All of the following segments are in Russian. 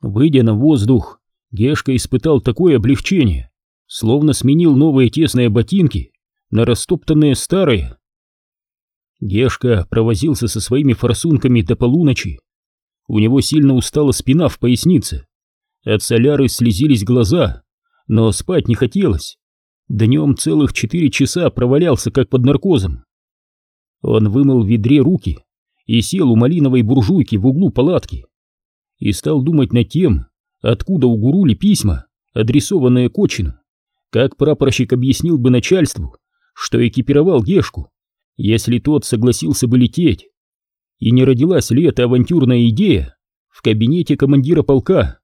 Выйдя на воздух, Гешка испытал такое облегчение, словно сменил новые тесные ботинки на растоптанные старые. Гешка провозился со своими форсунками до полуночи. У него сильно устала спина в пояснице. От соляры слезились глаза, но спать не хотелось. Днем целых четыре часа провалялся, как под наркозом. Он вымыл в ведре руки и сел у малиновой буржуйки в углу палатки. И стал думать над тем, откуда у Гурули письма, адресованные Кочину. Как прапорщик объяснил бы начальству, что экипировал Гешку, если тот согласился бы лететь? И не родилась ли эта авантюрная идея в кабинете командира полка?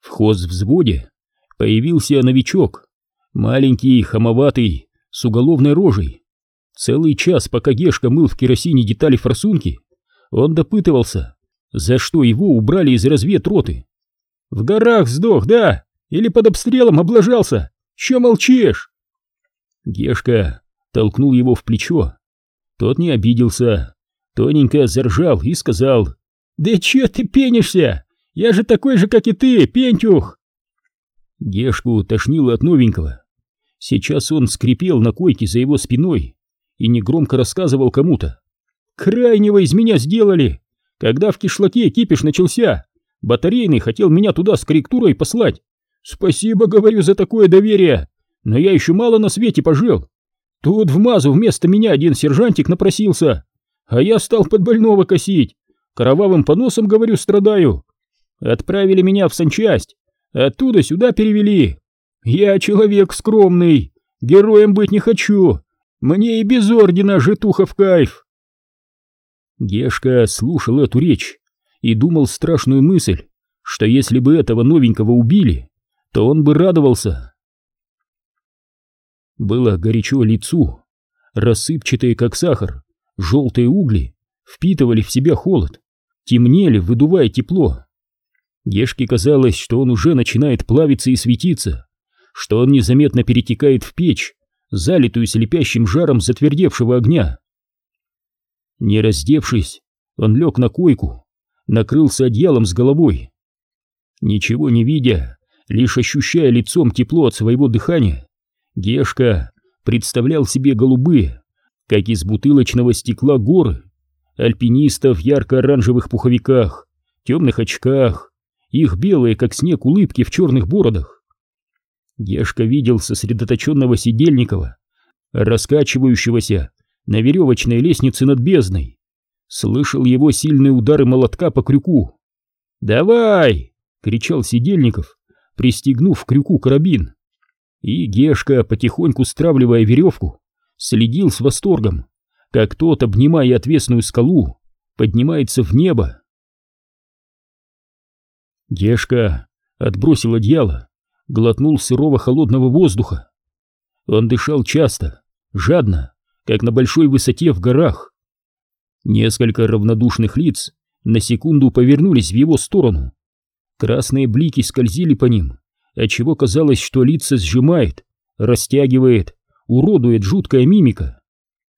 В хозвзводе появился новичок, маленький, хамоватый, с уголовной рожей. Целый час, пока Гешка мыл в керосине детали форсунки, он допытывался, за что его убрали из разведроты. «В горах сдох, да? Или под обстрелом облажался? Че молчишь?» Гешка толкнул его в плечо. Тот не обиделся, тоненько заржал и сказал, «Да че ты пенишься? Я же такой же, как и ты, пентюх!» Гешку тошнило от новенького. Сейчас он скрипел на койке за его спиной и негромко рассказывал кому-то. «Крайнего из меня сделали! Когда в кишлаке кипиш начался, батарейный хотел меня туда с корректурой послать. Спасибо, говорю, за такое доверие, но я еще мало на свете пожил. Тут в мазу вместо меня один сержантик напросился, а я стал под больного косить. Кровавым поносом, говорю, страдаю. Отправили меня в санчасть, оттуда сюда перевели. Я человек скромный, героем быть не хочу. Мне и без ордена житуха в кайф. Гешка слушал эту речь и думал страшную мысль, что если бы этого новенького убили, то он бы радовался. Было горячо лицу, рассыпчатые, как сахар, желтые угли впитывали в себя холод, темнели, выдувая тепло. Гешке казалось, что он уже начинает плавиться и светиться, что он незаметно перетекает в печь, залитую слепящим жаром затвердевшего огня. Не раздевшись, он лег на койку, накрылся одеялом с головой. Ничего не видя, лишь ощущая лицом тепло от своего дыхания, Гешка представлял себе голубые, как из бутылочного стекла горы, альпинистов в ярко-оранжевых пуховиках, темных очках, их белые, как снег, улыбки в черных бородах. Гешка видел сосредоточенного Сидельникова, раскачивающегося на веревочной лестнице над бездной, слышал его сильные удары молотка по крюку. «Давай!» — кричал Сидельников, пристегнув к крюку карабин. И Гешка, потихоньку стравливая веревку, следил с восторгом, как тот, обнимая отвесную скалу, поднимается в небо. Гешка отбросил одеяло, глотнул сырого холодного воздуха. Он дышал часто, жадно, как на большой высоте в горах. Несколько равнодушных лиц на секунду повернулись в его сторону. Красные блики скользили по ним, отчего казалось, что лица сжимает, растягивает, уродует жуткая мимика.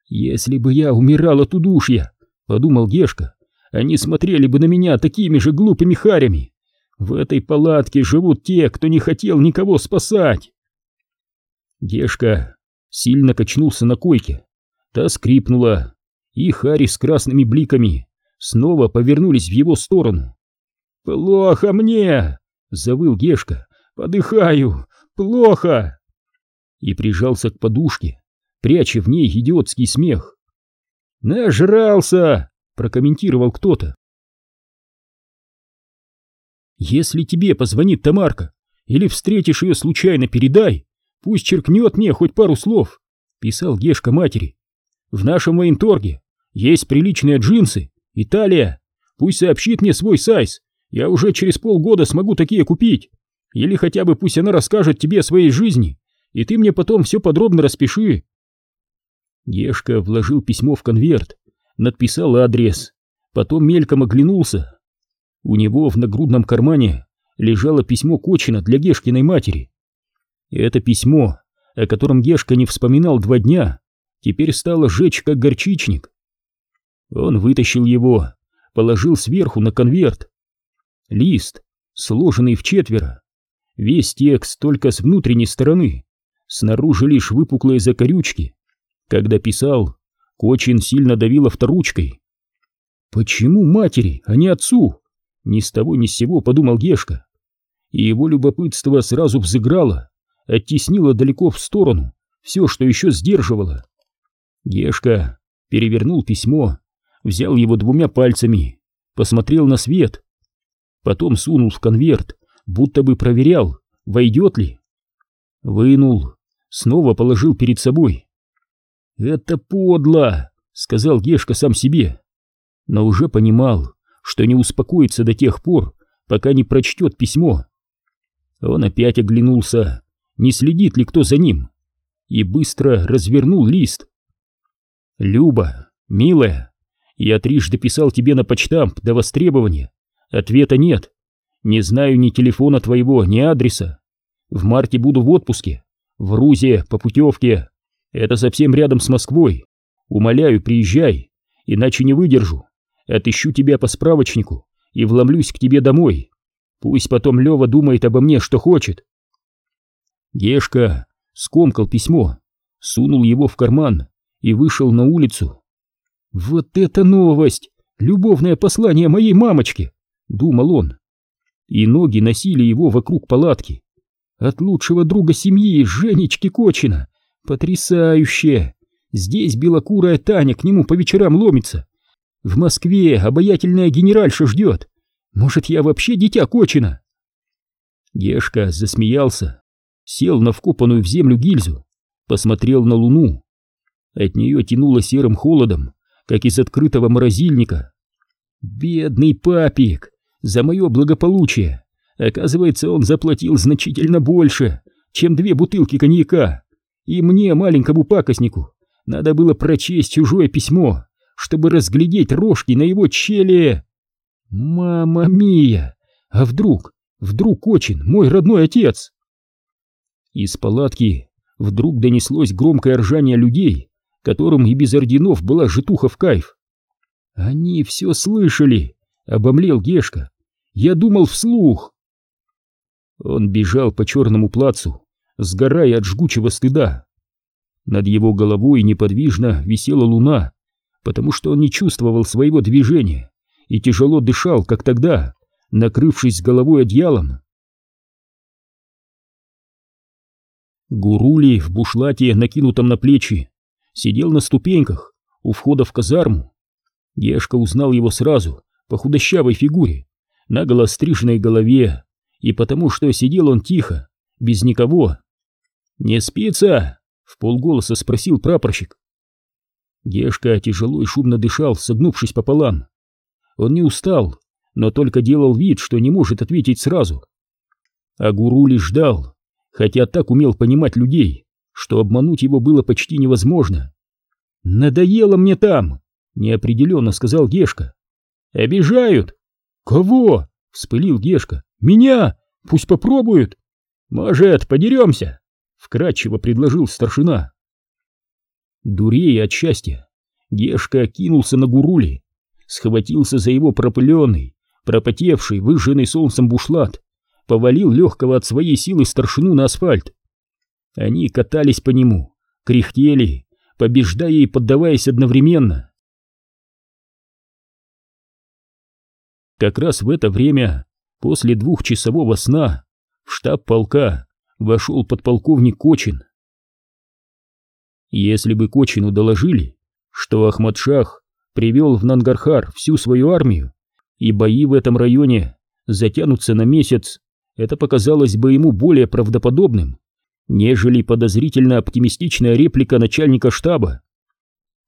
«Если бы я умирал от удушья», — подумал Гешка, — «они смотрели бы на меня такими же глупыми харями. В этой палатке живут те, кто не хотел никого спасать». Гешка сильно качнулся на койке, та скрипнула, и хари с красными бликами снова повернулись в его сторону. «Плохо мне!» — завыл Гешка, Подыхаю! Плохо!» И прижался к подушке, пряча в ней идиотский смех. «Нажрался!» — прокомментировал кто-то. «Если тебе позвонит Тамарка, или встретишь ее случайно, передай, пусть черкнет мне хоть пару слов», — писал Гешка матери. «В нашем военторге есть приличные джинсы, Италия, пусть сообщит мне свой сайз, я уже через полгода смогу такие купить». Или хотя бы пусть она расскажет тебе о своей жизни, и ты мне потом все подробно распиши. Гешка вложил письмо в конверт, надписал адрес, потом мельком оглянулся. У него в нагрудном кармане лежало письмо Кочина для Гешкиной матери. Это письмо, о котором Гешка не вспоминал два дня, теперь стало жечь как горчичник. Он вытащил его, положил сверху на конверт Лист, сложенный в четверо. Весь текст только с внутренней стороны, снаружи лишь выпуклые закорючки. Когда писал, Кочин сильно давил авторучкой. «Почему матери, а не отцу?» Ни с того ни с сего подумал Гешка. И его любопытство сразу взыграло, оттеснило далеко в сторону все, что еще сдерживало. Гешка перевернул письмо, взял его двумя пальцами, посмотрел на свет, потом сунул в конверт, будто бы проверял, войдет ли. Вынул, снова положил перед собой. «Это подло!» — сказал Гешка сам себе, но уже понимал, что не успокоится до тех пор, пока не прочтет письмо. Он опять оглянулся, не следит ли кто за ним, и быстро развернул лист. «Люба, милая, я трижды писал тебе на почтамп до востребования. Ответа нет. Не знаю ни телефона твоего, ни адреса. В марте буду в отпуске. В Рузе, по путевке. Это совсем рядом с Москвой. Умоляю, приезжай, иначе не выдержу. Отыщу тебя по справочнику и вломлюсь к тебе домой. Пусть потом Лева думает обо мне, что хочет. Гешка скомкал письмо, сунул его в карман и вышел на улицу. «Вот это новость! Любовное послание моей мамочке!» — думал он. И ноги носили его вокруг палатки. От лучшего друга семьи, Женечки Кочина. Потрясающе! Здесь белокурая Таня к нему по вечерам ломится. В Москве обаятельная генеральша ждет. Может, я вообще дитя Кочина? Гешка засмеялся, сел на вкопанную в землю гильзу, посмотрел на луну. От нее тянуло серым холодом, как из открытого морозильника. Бедный папик, за мое благополучие. Оказывается, он заплатил значительно больше, чем две бутылки коньяка. И мне, маленькому пакостнику, надо было прочесть чужое письмо, чтобы разглядеть рожки на его челе. Мама мия! А вдруг, вдруг очень мой родной отец? Из палатки вдруг донеслось громкое ржание людей, которым и без орденов была житуха в кайф. «Они все слышали!» — обомлел Гешка. «Я думал вслух!» Он бежал по черному плацу, сгорая от жгучего стыда. Над его головой неподвижно висела луна, потому что он не чувствовал своего движения и тяжело дышал, как тогда, накрывшись головой одеялом. Гурули в бушлате, накинутом на плечи, сидел на ступеньках у входа в казарму. Гешка узнал его сразу по худощавой фигуре, наголо стриженной голове, и потому что сидел он тихо, без никого. «Не спится?» — в полголоса спросил прапорщик. Гешка тяжело и шумно дышал, согнувшись пополам. Он не устал, но только делал вид, что не может ответить сразу. А гуру лишь ждал, хотя так умел понимать людей, что обмануть его было почти невозможно. «Надоело мне там!» — неопределенно сказал Гешка. «Обижают!» «Кого?» — вспылил Гешка. «Меня! Пусть попробуют!» «Может, подеремся?» — вкратчиво предложил старшина. Дурея от счастья, Гешка кинулся на гурули, схватился за его пропыленный, пропотевший, выжженный солнцем бушлат, повалил легкого от своей силы старшину на асфальт. Они катались по нему, кряхтели, побеждая и поддаваясь одновременно. Как раз в это время, после двухчасового сна, в штаб полка вошел подполковник Кочин. Если бы Кочину доложили, что Ахмадшах привел в Нангархар всю свою армию, и бои в этом районе затянутся на месяц, это показалось бы ему более правдоподобным, нежели подозрительно оптимистичная реплика начальника штаба.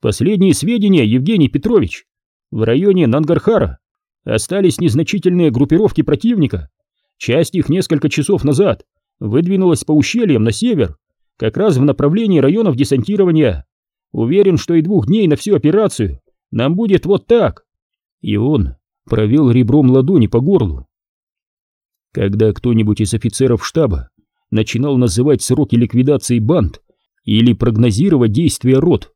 Последние сведения, Евгений Петрович. В районе Нангархара остались незначительные группировки противника. Часть их несколько часов назад выдвинулась по ущельям на север, как раз в направлении районов десантирования. Уверен, что и двух дней на всю операцию нам будет вот так. И он провел ребром ладони по горлу. Когда кто-нибудь из офицеров штаба начинал называть сроки ликвидации банд или прогнозировать действия рот,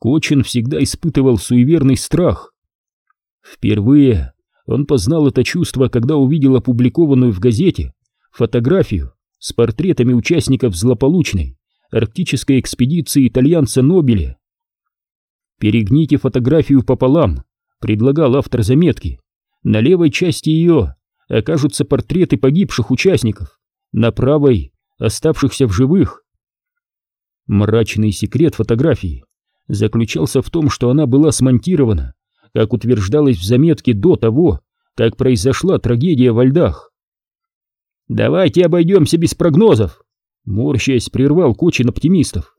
Кочин всегда испытывал суеверный страх. Впервые Он познал это чувство, когда увидел опубликованную в газете фотографию с портретами участников злополучной арктической экспедиции итальянца Нобеля. «Перегните фотографию пополам», — предлагал автор заметки. «На левой части ее окажутся портреты погибших участников, на правой — оставшихся в живых». Мрачный секрет фотографии заключался в том, что она была смонтирована, как утверждалось в заметке до того, как произошла трагедия во льдах. «Давайте обойдемся без прогнозов», — морщаясь прервал Кочин оптимистов,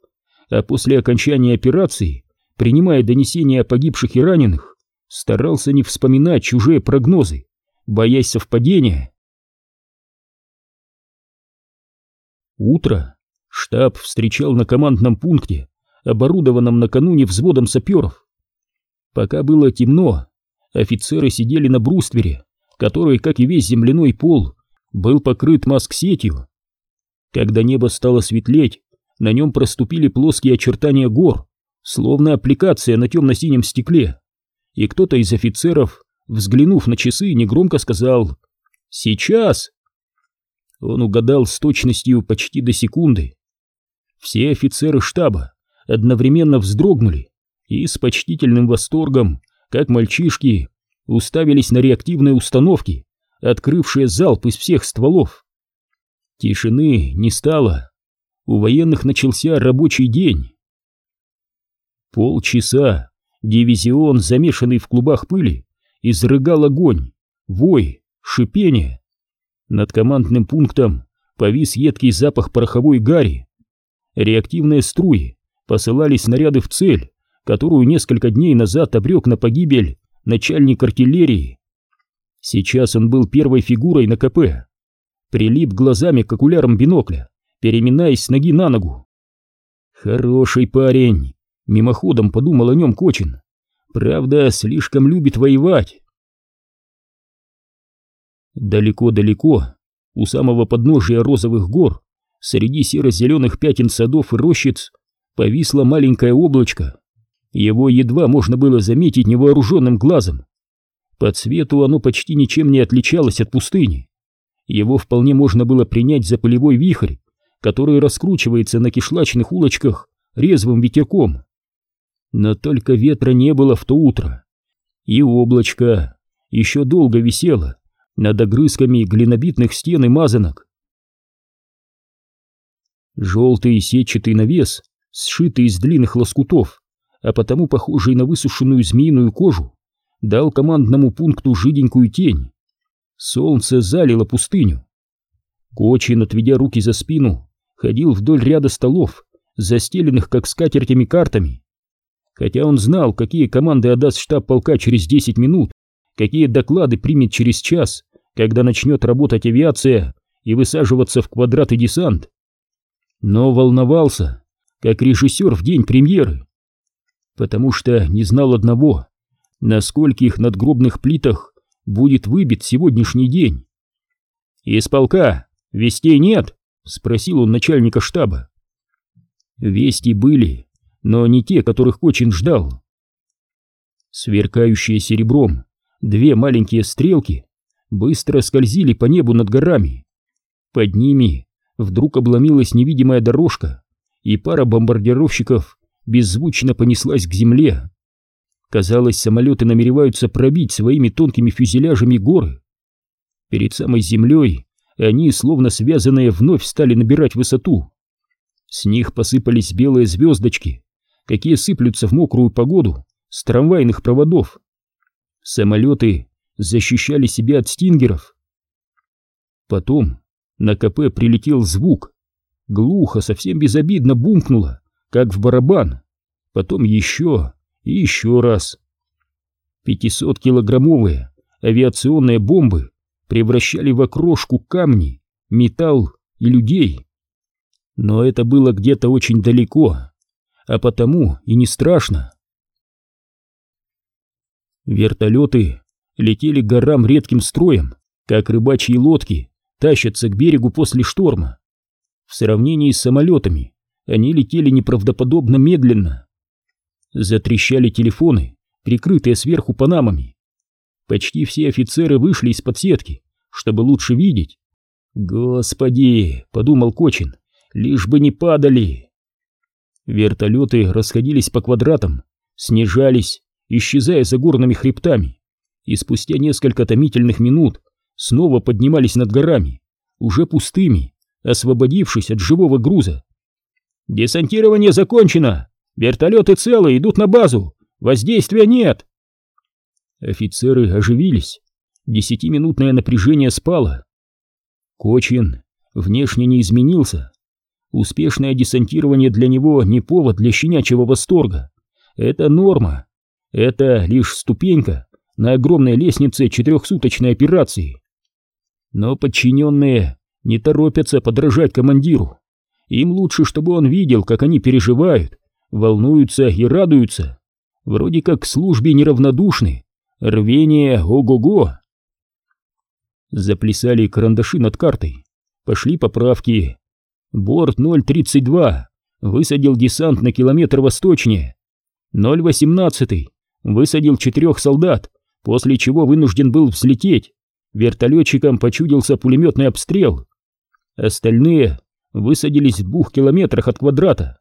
а после окончания операции, принимая донесения о погибших и раненых, старался не вспоминать чужие прогнозы, боясь совпадения. Утро штаб встречал на командном пункте, оборудованном накануне взводом саперов. Пока было темно, офицеры сидели на бруствере, который, как и весь земляной пол, был покрыт маск-сетью. Когда небо стало светлеть, на нем проступили плоские очертания гор, словно аппликация на темно-синем стекле, и кто-то из офицеров, взглянув на часы, негромко сказал «Сейчас!». Он угадал с точностью почти до секунды. Все офицеры штаба одновременно вздрогнули и с почтительным восторгом, как мальчишки, уставились на реактивные установки, открывшие залп из всех стволов. Тишины не стало. У военных начался рабочий день. Полчаса дивизион, замешанный в клубах пыли, изрыгал огонь, вой, шипение. Над командным пунктом повис едкий запах пороховой гари. Реактивные струи посылали снаряды в цель, которую несколько дней назад обрек на погибель начальник артиллерии. Сейчас он был первой фигурой на КП. Прилип глазами к окулярам бинокля, переминаясь с ноги на ногу. «Хороший парень», — мимоходом подумал о нем Кочин. «Правда, слишком любит воевать». Далеко-далеко, у самого подножия розовых гор, среди серо-зеленых пятен садов и рощиц, повисло маленькое облачко. Его едва можно было заметить невооруженным глазом. По цвету оно почти ничем не отличалось от пустыни. Его вполне можно было принять за полевой вихрь, который раскручивается на кишлачных улочках резвым ветерком. Но только ветра не было в то утро. И облачко еще долго висело над огрызками глинобитных стен и мазанок. Желтый сетчатый навес сшитый из длинных лоскутов, а потому похожий на высушенную змеиную кожу, дал командному пункту жиденькую тень. Солнце залило пустыню. Кочин, отведя руки за спину, ходил вдоль ряда столов, застеленных как скатертями картами. Хотя он знал, какие команды отдаст штаб полка через 10 минут, какие доклады примет через час, когда начнет работать авиация и высаживаться в квадраты десант. Но волновался, как режиссер в день премьеры, потому что не знал одного, на скольких надгробных плитах будет выбит сегодняшний день. «Из полка вестей нет?» — спросил он начальника штаба. Вести были, но не те, которых Кочин ждал. Сверкающие серебром две маленькие стрелки быстро скользили по небу над горами. Под ними вдруг обломилась невидимая дорожка, и пара бомбардировщиков беззвучно понеслась к земле. Казалось, самолеты намереваются пробить своими тонкими фюзеляжами горы. Перед самой землей они, словно связанные, вновь стали набирать высоту. С них посыпались белые звездочки, какие сыплются в мокрую погоду с трамвайных проводов. Самолеты защищали себя от стингеров. Потом на КП прилетел звук, глухо, совсем безобидно бумкнуло, как в барабан. Потом еще и еще раз. 500-килограммовые авиационные бомбы превращали в окрошку камни, металл и людей. Но это было где-то очень далеко, а потому и не страшно. Вертолеты летели к горам редким строем, как рыбачьи лодки тащатся к берегу после шторма. В сравнении с самолетами они летели неправдоподобно медленно. Затрещали телефоны, прикрытые сверху панамами. Почти все офицеры вышли из-под сетки, чтобы лучше видеть. «Господи!» — подумал Кочин. «Лишь бы не падали!» Вертолеты расходились по квадратам, снижались, исчезая за горными хребтами, и спустя несколько томительных минут снова поднимались над горами, уже пустыми, освободившись от живого груза. «Десантирование закончено! Вертолеты целы, идут на базу! Воздействия нет!» Офицеры оживились. Десятиминутное напряжение спало. Кочин внешне не изменился. Успешное десантирование для него не повод для щенячьего восторга. Это норма. Это лишь ступенька на огромной лестнице четырехсуточной операции. Но подчиненные не торопятся подражать командиру. Им лучше, чтобы он видел, как они переживают, волнуются и радуются. Вроде как к службе неравнодушны. Рвение ого-го. Заплясали карандаши над картой. Пошли поправки. Борт 032 высадил десант на километр восточнее. 018 высадил четырех солдат, после чего вынужден был взлететь. Вертолетчикам почудился пулеметный обстрел. Остальные высадились в двух километрах от квадрата.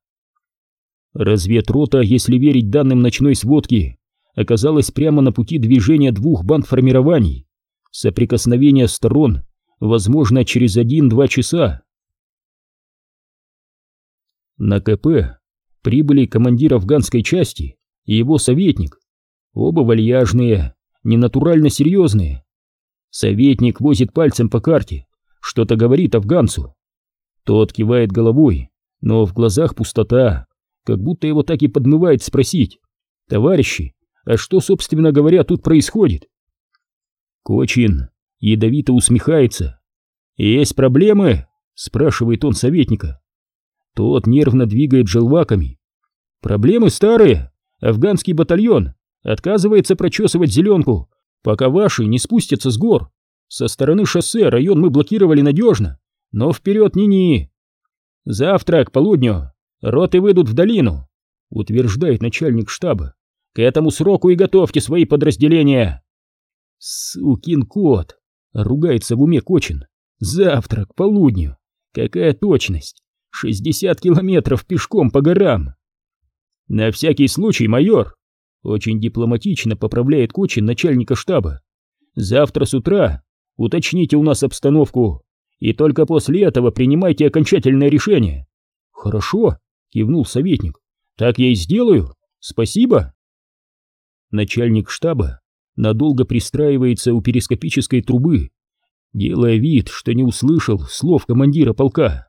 Разведрота, если верить данным ночной сводки, оказалась прямо на пути движения двух бандформирований. Соприкосновение сторон возможно через один-два часа. На КП прибыли командир афганской части и его советник. Оба вальяжные, ненатурально серьезные. Советник возит пальцем по карте, что-то говорит афганцу. Тот кивает головой, но в глазах пустота, как будто его так и подмывает спросить. «Товарищи, а что, собственно говоря, тут происходит?» Кочин ядовито усмехается. «Есть проблемы?» — спрашивает он советника. Тот нервно двигает желваками. «Проблемы старые. Афганский батальон отказывается прочесывать зеленку, пока ваши не спустятся с гор. Со стороны шоссе район мы блокировали надежно, но вперед ни-ни. Завтра к полудню роты выйдут в долину, утверждает начальник штаба. К этому сроку и готовьте свои подразделения. Сукин кот, ругается в уме Кочин. Завтра к полудню. Какая точность? Шестьдесят километров пешком по горам. На всякий случай, майор, очень дипломатично поправляет Кочин начальника штаба. Завтра с утра уточните у нас обстановку, и только после этого принимайте окончательное решение. Хорошо, кивнул советник. Так я и сделаю. Спасибо. Начальник штаба надолго пристраивается у перископической трубы, делая вид, что не услышал слов командира полка.